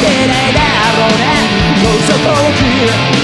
してだろうね。もうそこ